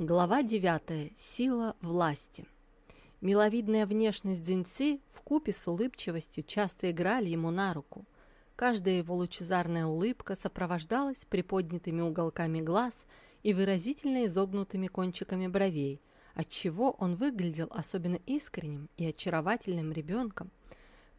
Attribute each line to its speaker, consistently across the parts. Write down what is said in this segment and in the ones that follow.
Speaker 1: Глава 9. Сила власти. Миловидная внешность Дзиньци вкупе с улыбчивостью часто играли ему на руку. Каждая его лучезарная улыбка сопровождалась приподнятыми уголками глаз и выразительно изогнутыми кончиками бровей, отчего он выглядел особенно искренним и очаровательным ребенком.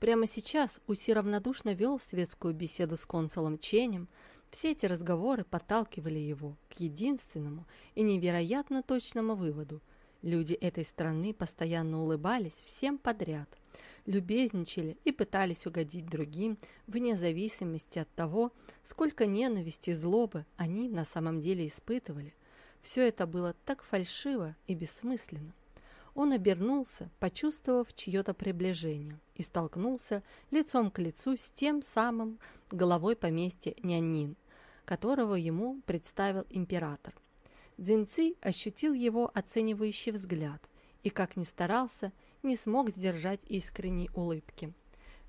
Speaker 1: Прямо сейчас Уси равнодушно вел светскую беседу с консулом Ченем, все эти разговоры подталкивали его к единственному и невероятно точному выводу. Люди этой страны постоянно улыбались всем подряд, любезничали и пытались угодить другим, вне зависимости от того, сколько ненависти и злобы они на самом деле испытывали. Все это было так фальшиво и бессмысленно. Он обернулся, почувствовав чье-то приближение, и столкнулся лицом к лицу с тем самым головой поместья Нянин, которого ему представил император. Дзинци ощутил его оценивающий взгляд и, как ни старался, не смог сдержать искренней улыбки.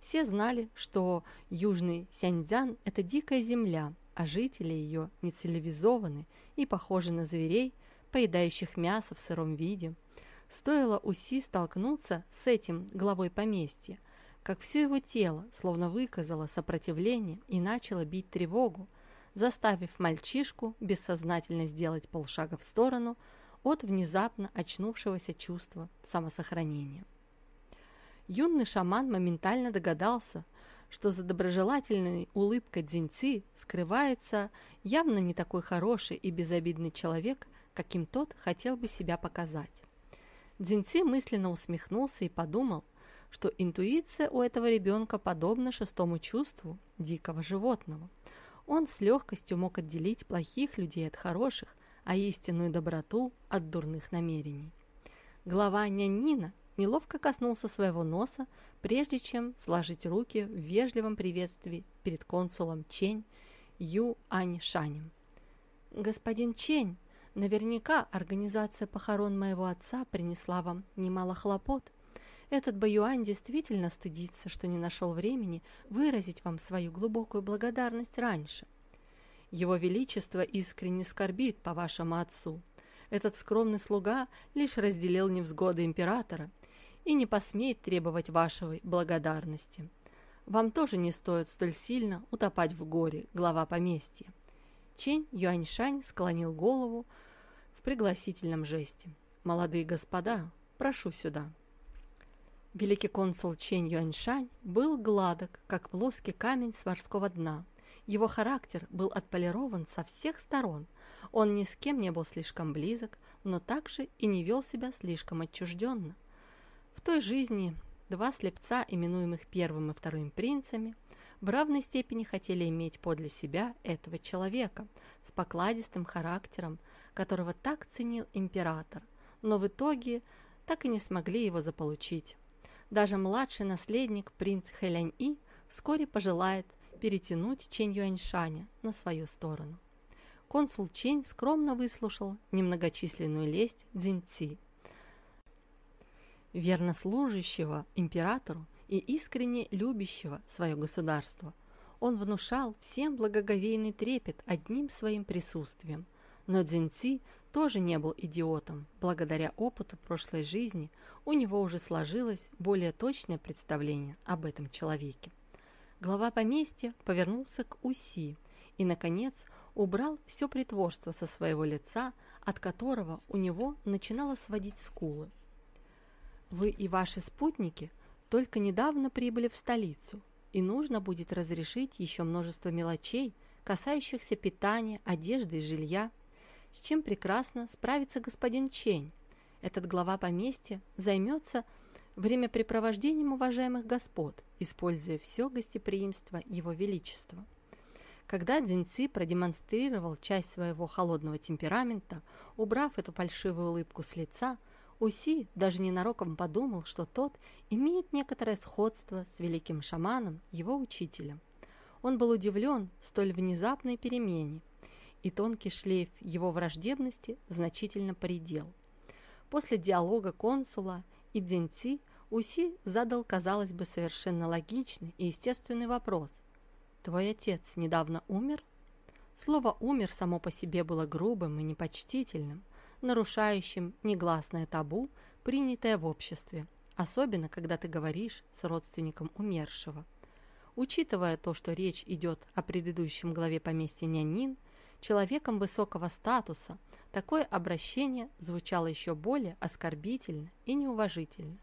Speaker 1: Все знали, что Южный Сяньцзян – это дикая земля, а жители ее не цивилизованы и похожи на зверей, поедающих мясо в сыром виде. Стоило Уси столкнуться с этим главой поместья, как все его тело словно выказало сопротивление и начало бить тревогу, заставив мальчишку бессознательно сделать полшага в сторону от внезапно очнувшегося чувства самосохранения. Юный шаман моментально догадался, что за доброжелательной улыбкой Дзиньци скрывается явно не такой хороший и безобидный человек, каким тот хотел бы себя показать. Дзиньци мысленно усмехнулся и подумал, что интуиция у этого ребенка подобна шестому чувству дикого животного – он с легкостью мог отделить плохих людей от хороших, а истинную доброту от дурных намерений. Глава нянина неловко коснулся своего носа, прежде чем сложить руки в вежливом приветствии перед консулом Чень Ю Ань Шанем. «Господин Чень, наверняка организация похорон моего отца принесла вам немало хлопот. Этот Баюань действительно стыдится, что не нашел времени выразить вам свою глубокую благодарность раньше. Его Величество искренне скорбит по вашему отцу. Этот скромный слуга лишь разделил невзгоды императора и не посмеет требовать вашей благодарности. Вам тоже не стоит столь сильно утопать в горе, глава поместья. Чень Юаньшань склонил голову пригласительном жесте. «Молодые господа, прошу сюда». Великий консул Чень Юаньшань был гладок, как плоский камень с морского дна. Его характер был отполирован со всех сторон. Он ни с кем не был слишком близок, но также и не вел себя слишком отчужденно. В той жизни два слепца, именуемых первым и вторым принцами, в равной степени хотели иметь подле себя этого человека с покладистым характером, которого так ценил император, но в итоге так и не смогли его заполучить. Даже младший наследник, принц Хэлянь-И, вскоре пожелает перетянуть Чэнь Юаньшаня на свою сторону. Консул Чень скромно выслушал немногочисленную лесть Цзиньци, верно служащего императору и искренне любящего свое государство. Он внушал всем благоговейный трепет одним своим присутствием, но Цзиньци тоже не был идиотом. Благодаря опыту прошлой жизни у него уже сложилось более точное представление об этом человеке. Глава поместья повернулся к Уси и, наконец, убрал все притворство со своего лица, от которого у него начинало сводить скулы. «Вы и ваши спутники только недавно прибыли в столицу, и нужно будет разрешить еще множество мелочей, касающихся питания, одежды и жилья, с чем прекрасно справится господин Чень. Этот глава поместья займется времяпрепровождением уважаемых господ, используя все гостеприимство его величества. Когда Дзиньци продемонстрировал часть своего холодного темперамента, убрав эту фальшивую улыбку с лица, Уси даже ненароком подумал, что тот имеет некоторое сходство с великим шаманом, его учителем. Он был удивлен столь внезапной перемене, и тонкий шлейф его враждебности значительно поредел. После диалога консула и Дзиньци Уси задал, казалось бы, совершенно логичный и естественный вопрос. «Твой отец недавно умер?» Слово «умер» само по себе было грубым и непочтительным, нарушающим негласное табу, принятое в обществе, особенно когда ты говоришь с родственником умершего. Учитывая то, что речь идет о предыдущем главе поместья Нянин, человеком высокого статуса, такое обращение звучало еще более оскорбительно и неуважительно.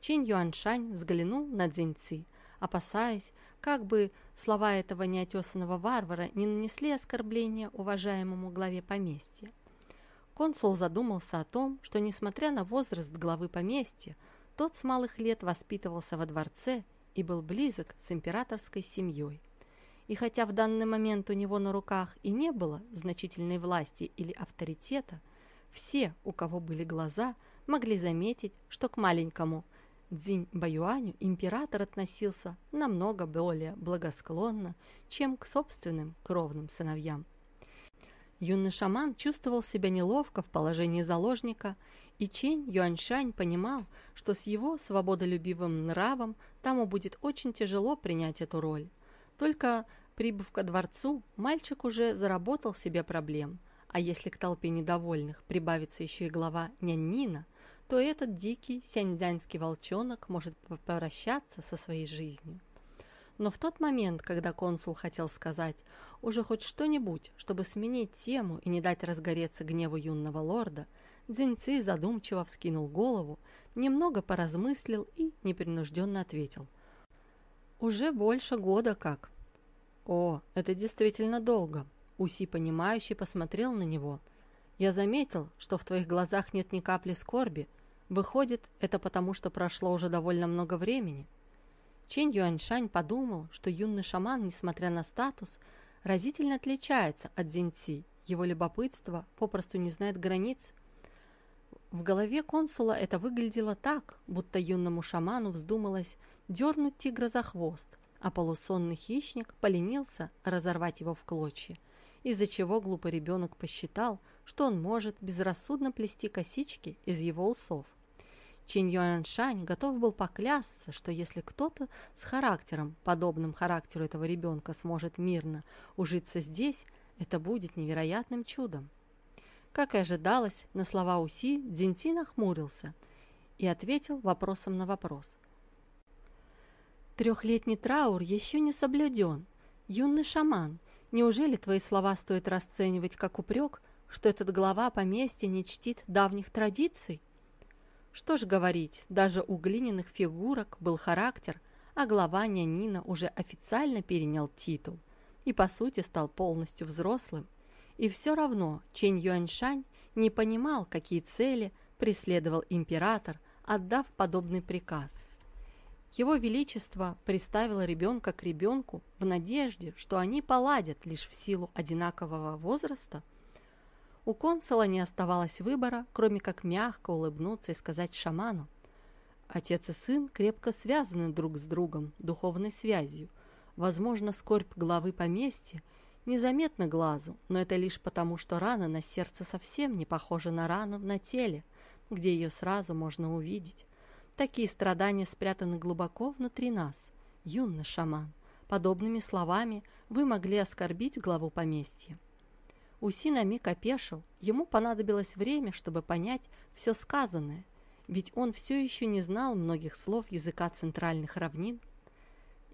Speaker 1: Чин Юаншань взглянул на Цзиньци, опасаясь, как бы слова этого неотесанного варвара не нанесли оскорбления уважаемому главе поместья. Консул задумался о том, что, несмотря на возраст главы поместья, тот с малых лет воспитывался во дворце и был близок с императорской семьей. И хотя в данный момент у него на руках и не было значительной власти или авторитета, все, у кого были глаза, могли заметить, что к маленькому – Цзинь Баюаню император относился намного более благосклонно, чем к собственным кровным сыновьям. Юный шаман чувствовал себя неловко в положении заложника, и Чень Юаньшань понимал, что с его свободолюбивым нравом тому будет очень тяжело принять эту роль. Только прибыв ко дворцу, мальчик уже заработал себе проблем, а если к толпе недовольных прибавится еще и глава Няннина – то этот дикий сяньцзянский волчонок может попрощаться со своей жизнью. Но в тот момент, когда консул хотел сказать уже хоть что-нибудь, чтобы сменить тему и не дать разгореться гневу юного лорда, Дзиньци задумчиво вскинул голову, немного поразмыслил и непринужденно ответил. «Уже больше года как». «О, это действительно долго», — Уси, понимающий, посмотрел на него. «Я заметил, что в твоих глазах нет ни капли скорби, Выходит, это потому, что прошло уже довольно много времени. Чен Юаньшань подумал, что юный шаман, несмотря на статус, разительно отличается от Зиньци. Его любопытство попросту не знает границ. В голове консула это выглядело так, будто юному шаману вздумалось дернуть тигра за хвост, а полусонный хищник поленился разорвать его в клочья, из-за чего глупый ребенок посчитал, что он может безрассудно плести косички из его усов. Чин Юаншань готов был поклясться, что если кто-то с характером, подобным характеру этого ребенка, сможет мирно ужиться здесь, это будет невероятным чудом. Как и ожидалось, на слова Уси Дзинти нахмурился и ответил вопросом на вопрос. «Трехлетний траур еще не соблюден. Юный шаман, неужели твои слова стоит расценивать как упрек, что этот глава поместья не чтит давних традиций?» Что ж говорить, даже у глиняных фигурок был характер, а глава Нянина уже официально перенял титул и, по сути, стал полностью взрослым. И все равно Чэнь Юаньшань не понимал, какие цели преследовал император, отдав подобный приказ. Его Величество приставило ребенка к ребенку в надежде, что они поладят лишь в силу одинакового возраста – у консула не оставалось выбора, кроме как мягко улыбнуться и сказать шаману. Отец и сын крепко связаны друг с другом духовной связью. Возможно, скорбь главы поместья незаметна глазу, но это лишь потому, что рана на сердце совсем не похожа на рану на теле, где ее сразу можно увидеть. Такие страдания спрятаны глубоко внутри нас, юный шаман. Подобными словами вы могли оскорбить главу поместья. Уси на миг опешил. Ему понадобилось время, чтобы понять все сказанное, ведь он все еще не знал многих слов языка центральных равнин.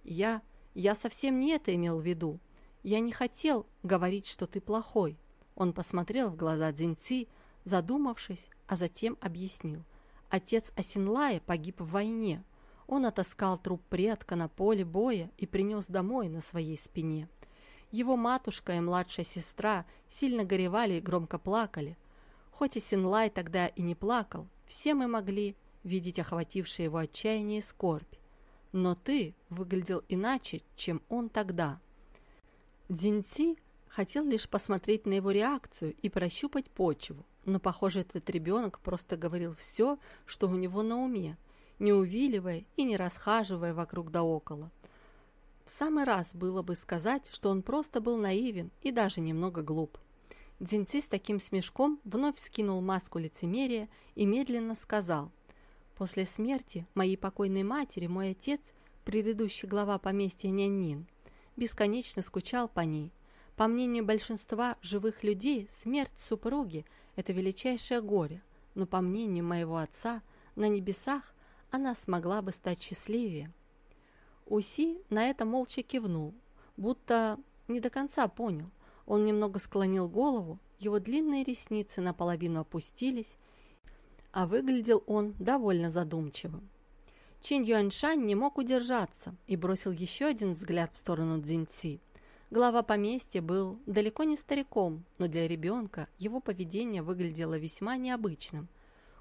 Speaker 1: «Я... я совсем не это имел в виду. Я не хотел говорить, что ты плохой». Он посмотрел в глаза Дзиньци, задумавшись, а затем объяснил. Отец Асинлая погиб в войне. Он отыскал труп предка на поле боя и принес домой на своей спине. Его матушка и младшая сестра сильно горевали и громко плакали. Хоть и Синлай тогда и не плакал, все мы могли видеть охватившее его отчаяние и скорбь. Но ты выглядел иначе, чем он тогда. Дзиньци хотел лишь посмотреть на его реакцию и прощупать почву, но, похоже, этот ребенок просто говорил все, что у него на уме, не увиливая и не расхаживая вокруг да около. В самый раз было бы сказать, что он просто был наивен и даже немного глуп. Дзинци с таким смешком вновь скинул маску лицемерия и медленно сказал, «После смерти моей покойной матери мой отец, предыдущий глава поместья Нянин, бесконечно скучал по ней. По мнению большинства живых людей, смерть супруги Это величайшее горе, но, по мнению моего отца, на небесах она смогла бы стать счастливее. Уси на это молча кивнул, будто не до конца понял. Он немного склонил голову, его длинные ресницы наполовину опустились, а выглядел он довольно задумчивым. Чин Юаньшань не мог удержаться и бросил еще один взгляд в сторону Цзиньци. Глава поместья был далеко не стариком, но для ребенка его поведение выглядело весьма необычным.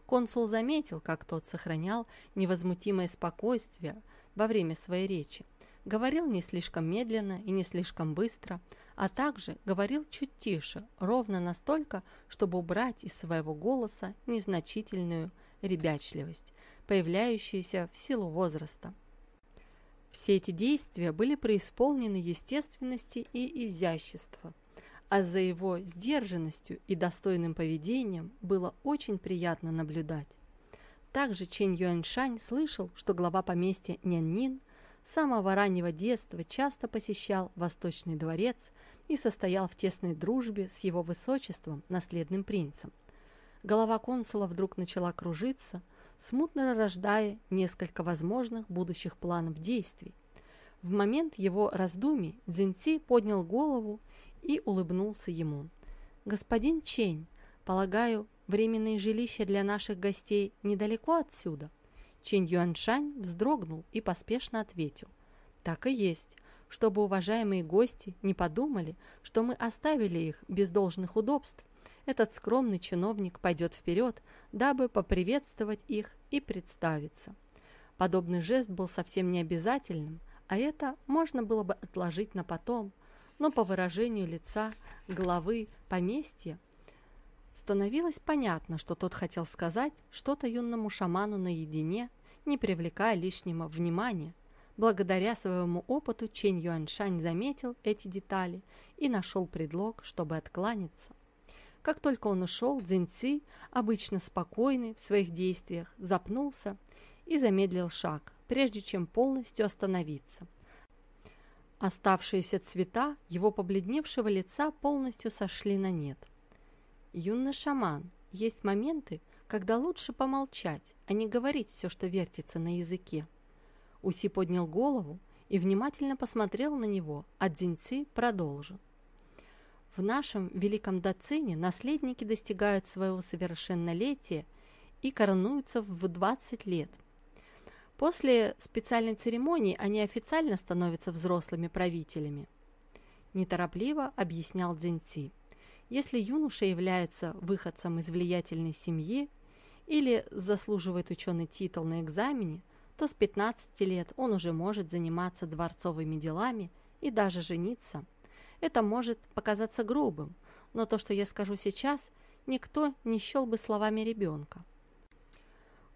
Speaker 1: Консул заметил, как тот сохранял невозмутимое спокойствие во время своей речи. Говорил не слишком медленно и не слишком быстро, а также говорил чуть тише, ровно настолько, чтобы убрать из своего голоса незначительную ребячливость, появляющуюся в силу возраста. Все эти действия были преисполнены естественности и изящества, а за его сдержанностью и достойным поведением было очень приятно наблюдать. Также Чен Юэньшань слышал, что глава поместья Няннин с самого раннего детства часто посещал Восточный дворец и состоял в тесной дружбе с его высочеством, наследным принцем. Голова консула вдруг начала кружиться, смутно рождая несколько возможных будущих планов действий. В момент его раздумий Дзиньци поднял голову и улыбнулся ему. «Господин Чень, полагаю, временные жилища для наших гостей недалеко отсюда?» Чень Юаншань вздрогнул и поспешно ответил. «Так и есть, чтобы уважаемые гости не подумали, что мы оставили их без должных удобств этот скромный чиновник пойдет вперед, дабы поприветствовать их и представиться. Подобный жест был совсем не обязательным, а это можно было бы отложить на потом, но по выражению лица главы поместья становилось понятно, что тот хотел сказать что-то юному шаману наедине, не привлекая лишнего внимания. Благодаря своему опыту Чень Юаньшань заметил эти детали и нашел предлог, чтобы откланяться. Как только он ушел, Цзиньци, обычно спокойный в своих действиях, запнулся и замедлил шаг, прежде чем полностью остановиться. Оставшиеся цвета его побледневшего лица полностью сошли на нет. «Юный шаман, есть моменты, когда лучше помолчать, а не говорить все, что вертится на языке». Уси поднял голову и внимательно посмотрел на него, а Дзиньци продолжил. В нашем великом Дацине наследники достигают своего совершеннолетия и коронуются в 20 лет. После специальной церемонии они официально становятся взрослыми правителями. Неторопливо объяснял Дзиньци. Если юноша является выходцем из влиятельной семьи или заслуживает ученый титул на экзамене, то с 15 лет он уже может заниматься дворцовыми делами и даже жениться – это может показаться грубым, но то, что я скажу сейчас, никто не счел бы словами ребенка.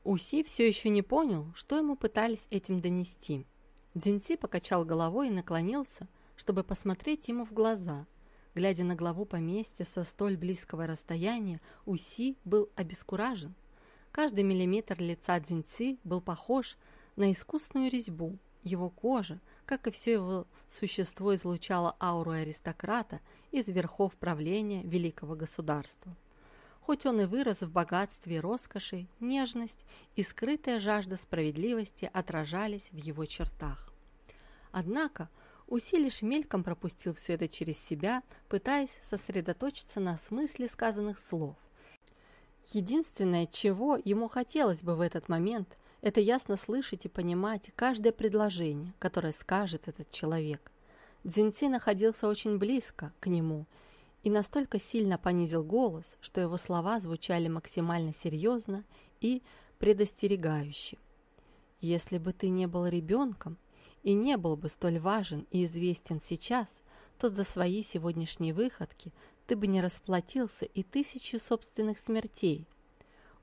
Speaker 1: Уси все еще не понял, что ему пытались этим донести. Дзиньци покачал головой и наклонился, чтобы посмотреть ему в глаза. Глядя на главу поместья со столь близкого расстояния, Уси был обескуражен. Каждый миллиметр лица Дзиньци был похож на искусную резьбу. Его кожа, как и все его существо излучало ауру аристократа из верхов правления великого государства. Хоть он и вырос в богатстве и роскоши, нежность и скрытая жажда справедливости отражались в его чертах. Однако Уси лишь мельком пропустил все это через себя, пытаясь сосредоточиться на смысле сказанных слов. Единственное, чего ему хотелось бы в этот момент, это ясно слышать и понимать каждое предложение, которое скажет этот человек. Дзиньци находился очень близко к нему и настолько сильно понизил голос, что его слова звучали максимально серьезно и предостерегающе. «Если бы ты не был ребенком и не был бы столь важен и известен сейчас, то за свои сегодняшние выходки ты бы не расплатился и тысячу собственных смертей,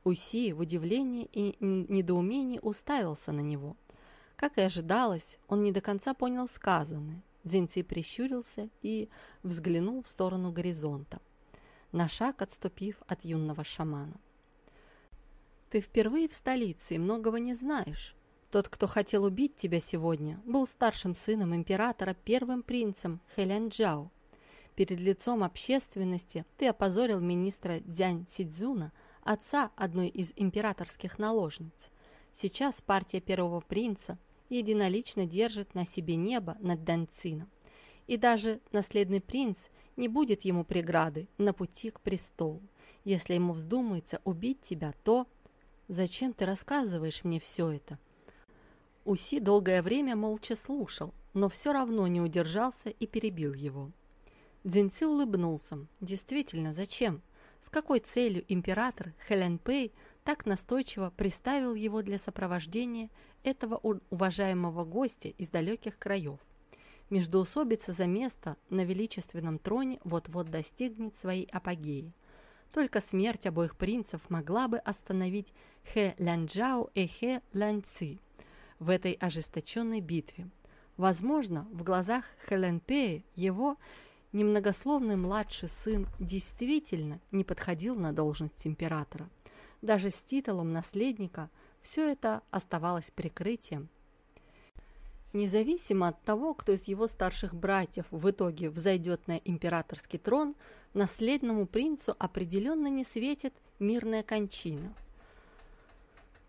Speaker 1: Уси в удивлении и недоумении уставился на него. Как и ожидалось, он не до конца понял сказанное. Дзиньци прищурился и взглянул в сторону горизонта, на шаг отступив от юного шамана. «Ты впервые в столице и многого не знаешь. Тот, кто хотел убить тебя сегодня, был старшим сыном императора, первым принцем Хэлянджао. Перед лицом общественности ты опозорил министра Дзянь Сидзуна, отца одной из императорских наложниц. Сейчас партия первого принца единолично держит на себе небо над Данцином. И даже наследный принц не будет ему преграды на пути к престолу. Если ему вздумается убить тебя, то... Зачем ты рассказываешь мне все это? Уси долгое время молча слушал, но все равно не удержался и перебил его. Дзиньци улыбнулся. Действительно, зачем? С какой целью император Хэлен Пэй так настойчиво приставил его для сопровождения этого уважаемого гостя из далеких краев? Междоусобица за место на величественном троне вот-вот достигнет своей апогеи. Только смерть обоих принцев могла бы остановить Хэ Лянджао и Хэ Ляньци в этой ожесточенной битве. Возможно, в глазах Хэлен Пэя его немногословный младший сын действительно не подходил на должность императора. Даже с титулом наследника все это оставалось прикрытием. Независимо от того, кто из его старших братьев в итоге взойдет на императорский трон, наследному принцу определенно не светит мирная кончина.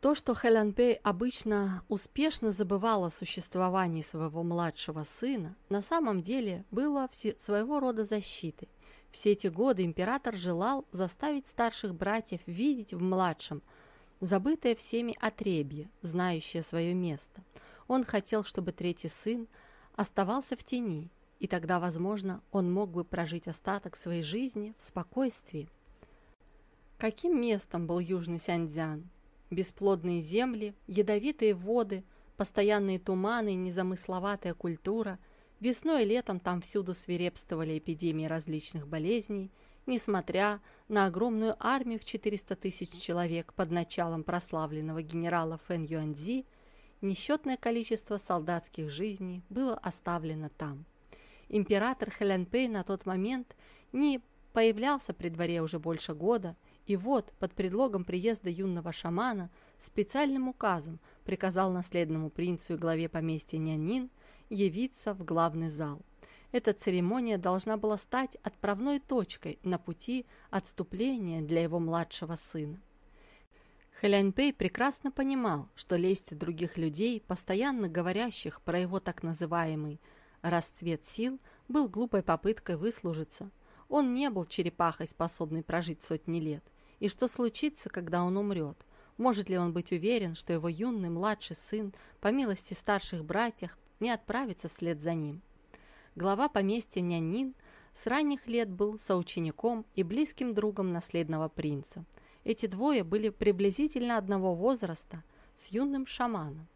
Speaker 1: То, что Хэлян Пэй обычно успешно забывала о существовании своего младшего сына, на самом деле было своего рода защитой. Все эти годы император желал заставить старших братьев видеть в младшем забытое всеми отребье, знающее свое место. Он хотел, чтобы третий сын оставался в тени, и тогда, возможно, он мог бы прожить остаток своей жизни в спокойствии. Каким местом был Южный Сяньцзян? Бесплодные земли, ядовитые воды, постоянные туманы, незамысловатая культура. Весной и летом там всюду свирепствовали эпидемии различных болезней, несмотря на огромную армию в 400 тысяч человек под началом прославленного генерала Фэн Юаньзи, несчетное количество солдатских жизней было оставлено там. Император Хэлянпэй на тот момент не появлялся при дворе уже больше года, и вот, под предлогом приезда юного шамана, специальным указом приказал наследному принцу и главе поместья Нянин явиться в главный зал. Эта церемония должна была стать отправной точкой на пути отступления для его младшего сына. Хэляньпэй прекрасно понимал, что лесть других людей, постоянно говорящих про его так называемый «расцвет сил», был глупой попыткой выслужиться. Он не был черепахой, способной прожить сотни лет. И что случится, когда он умрет? Может ли он быть уверен, что его юный младший сын, по милости старших братьев, не отправится вслед за ним? Глава поместья Нянин с ранних лет был соучеником и близким другом наследного принца. Эти двое были приблизительно одного возраста с юным шаманом.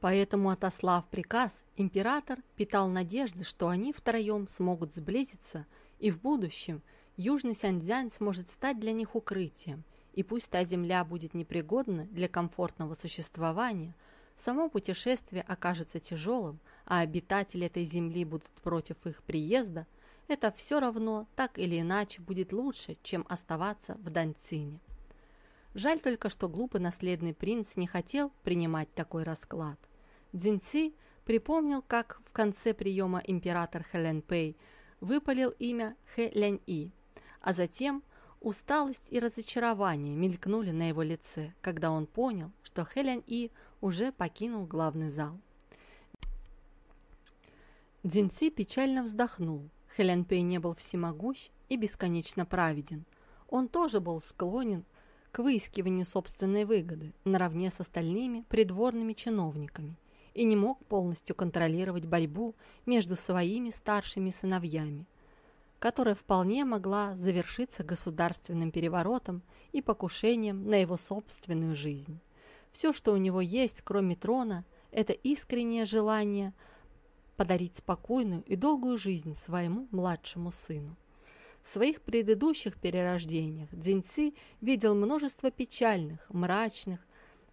Speaker 1: Поэтому, отослав приказ, император питал надежды, что они втроем смогут сблизиться и в будущем – Южный Сяньцзянь сможет стать для них укрытием, и пусть та земля будет непригодна для комфортного существования, само путешествие окажется тяжелым, а обитатели этой земли будут против их приезда, это все равно так или иначе будет лучше, чем оставаться в Данцине. Жаль только, что глупый наследный принц не хотел принимать такой расклад. Цзиньци припомнил, как в конце приема император Хэлен Пэй выпалил имя Хэ Лянь И, а затем усталость и разочарование мелькнули на его лице, когда он понял, что Хелен И уже покинул главный зал. Дзинци печально вздохнул. Хелен Пэй не был всемогущ и бесконечно праведен. Он тоже был склонен к выискиванию собственной выгоды наравне с остальными придворными чиновниками и не мог полностью контролировать борьбу между своими старшими сыновьями – которая вполне могла завершиться государственным переворотом и покушением на его собственную жизнь. Все, что у него есть, кроме трона, это искреннее желание подарить спокойную и долгую жизнь своему младшему сыну. В своих предыдущих перерождениях Дзиньци видел множество печальных, мрачных,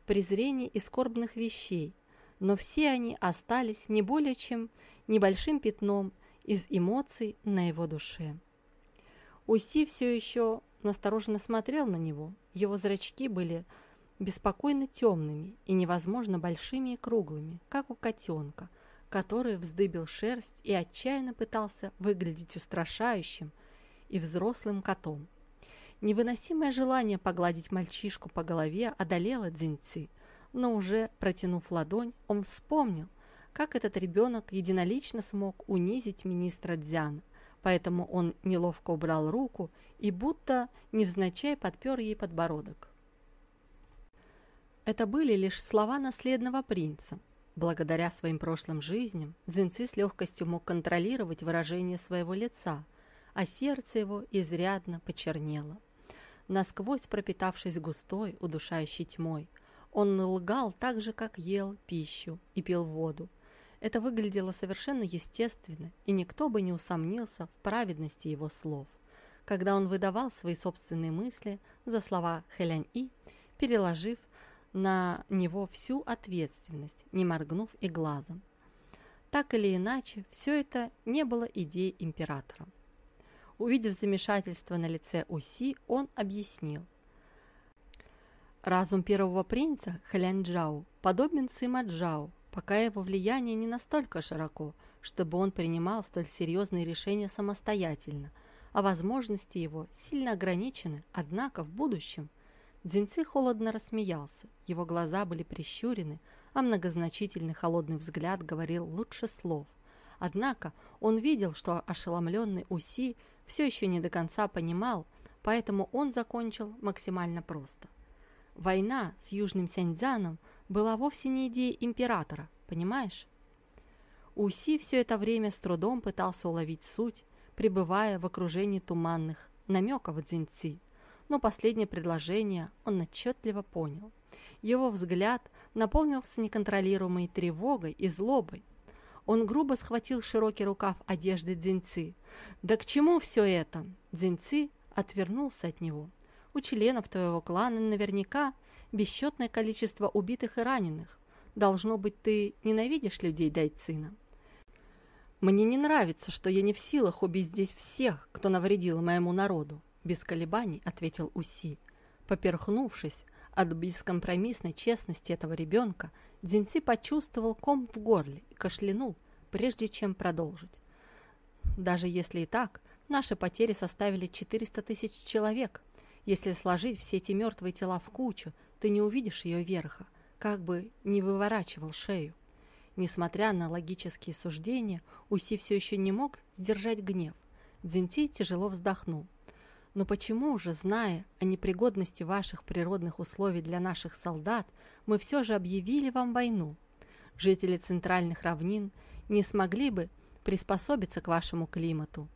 Speaker 1: презрений и скорбных вещей, но все они остались не более чем небольшим пятном – из эмоций на его душе. Уси все еще настороженно смотрел на него. Его зрачки были беспокойно темными и невозможно большими и круглыми, как у котенка, который вздыбил шерсть и отчаянно пытался выглядеть устрашающим и взрослым котом. Невыносимое желание погладить мальчишку по голове одолело Дзиньци, но уже протянув ладонь, он вспомнил, как этот ребенок единолично смог унизить министра Дзяна, поэтому он неловко убрал руку и будто невзначай подпер ей подбородок. Это были лишь слова наследного принца. Благодаря своим прошлым жизням Дзинци с легкостью мог контролировать выражение своего лица, а сердце его изрядно почернело. Насквозь пропитавшись густой, удушающей тьмой, он лгал так же, как ел пищу и пил воду. Это выглядело совершенно естественно, и никто бы не усомнился в праведности его слов. Когда он выдавал свои собственные мысли за слова Хэлянь-И, переложив на него всю ответственность, не моргнув и глазом. Так или иначе, все это не было идеей императора. Увидев замешательство на лице Уси, он объяснил. Разум первого принца, Хэлянджао, подобен Сыма Джао, пока его влияние не настолько широко, чтобы он принимал столь серьезные решения самостоятельно, а возможности его сильно ограничены, однако в будущем – Дзиньци холодно рассмеялся. Его глаза были прищурены, а многозначительный холодный взгляд говорил лучше слов. Однако он видел, что ошеломленный Уси все еще не до конца понимал, поэтому он закончил максимально просто. Война с Южным Сяньцзяном была вовсе не идеей императора, понимаешь? Уси все это время с трудом пытался уловить суть, пребывая в окружении туманных намеков Дзиньци но последнее предложение он отчетливо понял. Его взгляд наполнился неконтролируемой тревогой и злобой. Он грубо схватил широкий рукав одежды Дзиньци. «Да к чему все это?» Дзиньци отвернулся от него. «У членов твоего клана наверняка бесчетное количество убитых и раненых. Должно быть, ты ненавидишь людей Дайцина». «Мне не нравится, что я не в силах убить здесь всех, кто навредил моему народу без колебаний ответил Уси. Поперхнувшись от бескомпромиссной честности этого ребенка, Дзинси почувствовал ком в горле и кашлянул, прежде чем продолжить. Даже если и так, наши потери составили 400 тысяч человек. Если сложить все эти мертвые тела в кучу, ты не увидишь ее верха, как бы не выворачивал шею. Несмотря на логические суждения, Уси все еще не мог сдержать гнев. Дзинти тяжело вздохнул. Но почему же, зная о непригодности ваших природных условий для наших солдат, мы все же объявили вам войну? Жители центральных равнин не смогли бы приспособиться к вашему климату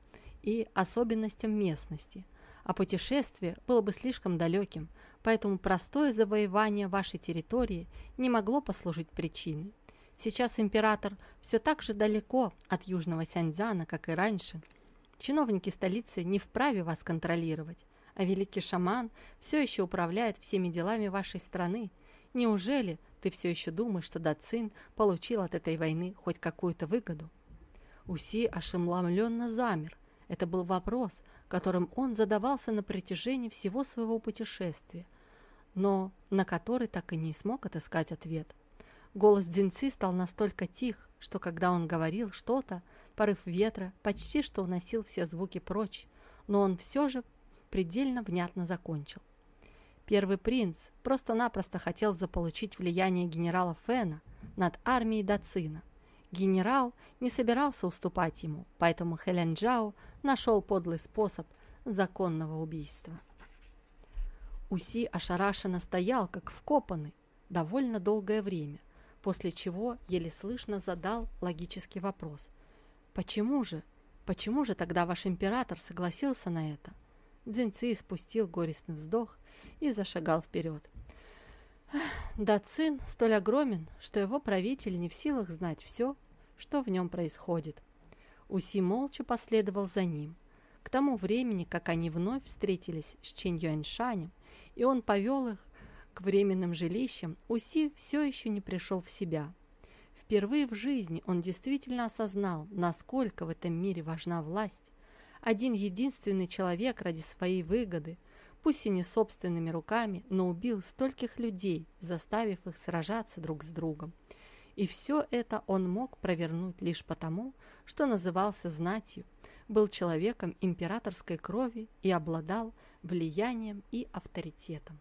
Speaker 1: и особенностям местности, а путешествие было бы слишком далеким, поэтому простое завоевание вашей территории не могло послужить причиной. Сейчас император все так же далеко от Южного Сяньцзяна, как и раньше – Чиновники столицы не вправе вас контролировать, а великий шаман все еще управляет всеми делами вашей страны. Неужели ты все еще думаешь, что Дацин получил от этой войны хоть какую-то выгоду?» Уси ошеломленно замер. Это был вопрос, которым он задавался на протяжении всего своего путешествия, но на который так и не смог отыскать ответ. Голос Дзинцы стал настолько тих, что когда он говорил что-то, Порыв ветра почти что уносил все звуки прочь, но он все же предельно внятно закончил. Первый принц просто-напросто хотел заполучить влияние генерала Фена над армией Дацина. Генерал не собирался уступать ему, поэтому Хэлен Джао нашел подлый способ законного убийства. Уси ошарашенно стоял, как вкопанный, довольно долгое время, после чего еле слышно задал логический вопрос – Почему же? Почему же тогда ваш император согласился на это? Дзиньци спустил горестный вздох и зашагал вперед. Дацин столь огромен, что его правитель не в силах знать все, что в нем происходит. Уси молча последовал за ним. К тому времени, как они вновь встретились с Чэнь Юаньшанем, и он повел их к временным жилищам, Уси все еще не пришел в себя. Впервые в жизни он действительно осознал, насколько в этом мире важна власть. Один единственный человек ради своей выгоды, пусть и не собственными руками, но убил стольких людей, заставив их сражаться друг с другом. И все это он мог провернуть лишь потому, что назывался знатью, был человеком императорской крови и обладал влиянием и авторитетом.